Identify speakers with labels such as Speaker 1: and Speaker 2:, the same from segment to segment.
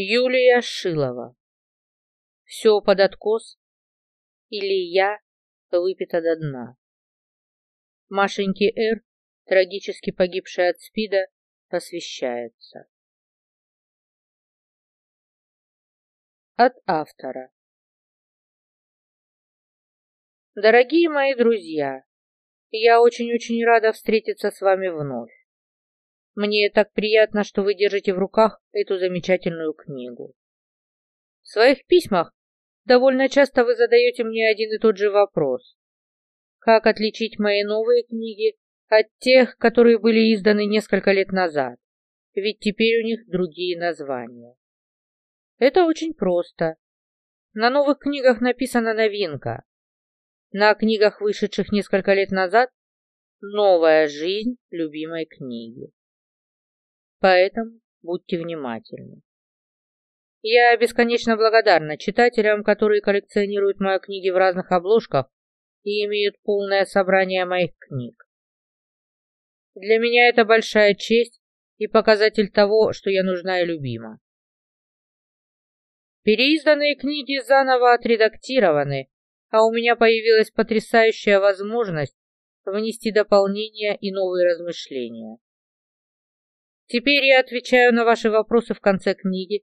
Speaker 1: Юлия Шилова. Все под откос или я выпита до дна. Машеньке Р, трагически погибшая от СПИДа, посвящается. От автора. Дорогие мои друзья, я очень-очень рада встретиться с вами вновь. Мне так приятно, что вы держите в руках эту замечательную книгу. В своих письмах довольно часто вы задаете мне один и тот же вопрос. Как отличить мои новые книги от тех, которые были изданы несколько лет назад? Ведь теперь у них другие названия. Это очень просто. На новых книгах написана новинка. На книгах, вышедших несколько лет назад, новая жизнь любимой книги. Поэтому будьте внимательны. Я бесконечно благодарна читателям, которые коллекционируют мои книги в разных обложках и имеют полное собрание моих книг. Для меня это большая честь и показатель того, что я нужна и любима. Переизданные книги заново отредактированы, а у меня появилась потрясающая возможность внести дополнения и новые размышления. Теперь я отвечаю на ваши вопросы в конце книги,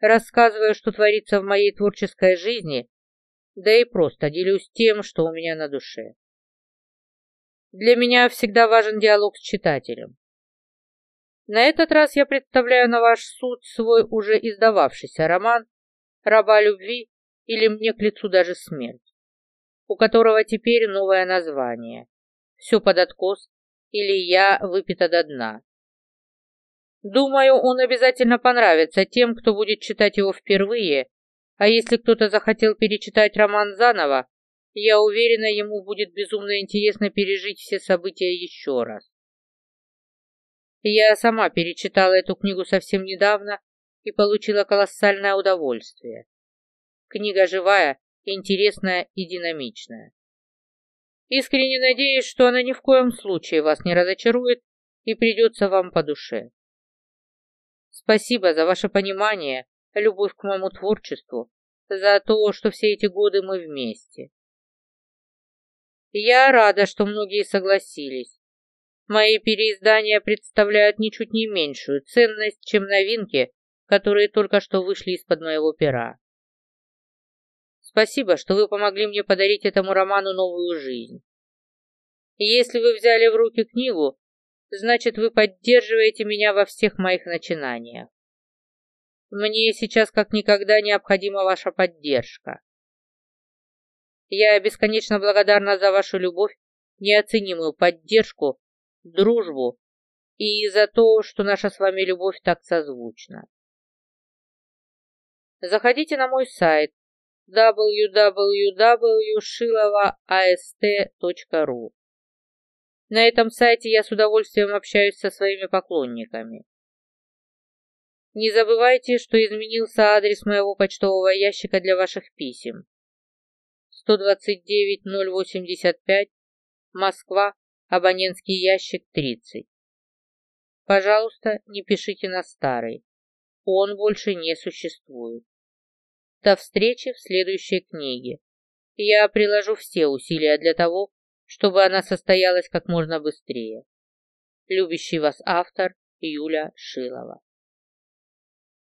Speaker 1: рассказываю, что творится в моей творческой жизни, да и просто делюсь тем, что у меня на душе. Для меня всегда важен диалог с читателем. На этот раз я представляю на ваш суд свой уже издававшийся роман «Раба любви» или «Мне к лицу даже смерть», у которого теперь новое название «Все под откос» или «Я выпита до дна». Думаю, он обязательно понравится тем, кто будет читать его впервые, а если кто-то захотел перечитать роман заново, я уверена, ему будет безумно интересно пережить все события еще раз. Я сама перечитала эту книгу совсем недавно и получила колоссальное удовольствие. Книга живая, интересная и динамичная. Искренне надеюсь, что она ни в коем случае вас не разочарует и придется вам по душе. Спасибо за ваше понимание, любовь к моему творчеству, за то, что все эти годы мы вместе. Я рада, что многие согласились. Мои переиздания представляют ничуть не меньшую ценность, чем новинки, которые только что вышли из-под моего пера. Спасибо, что вы помогли мне подарить этому роману новую жизнь. если вы взяли в руки книгу, значит, вы поддерживаете меня во всех моих начинаниях. Мне сейчас как никогда необходима ваша поддержка. Я бесконечно благодарна за вашу любовь, неоценимую поддержку, дружбу и за то, что наша с вами любовь так созвучна. Заходите на мой сайт www.shilova.ast.ru на этом сайте я с удовольствием общаюсь со своими поклонниками. Не забывайте, что изменился адрес моего почтового ящика для ваших писем. 129085, Москва, абонентский ящик 30. Пожалуйста, не пишите на старый. Он больше не существует. До встречи в следующей книге. Я приложу все усилия для того, чтобы она состоялась как можно быстрее. Любящий вас автор Юля Шилова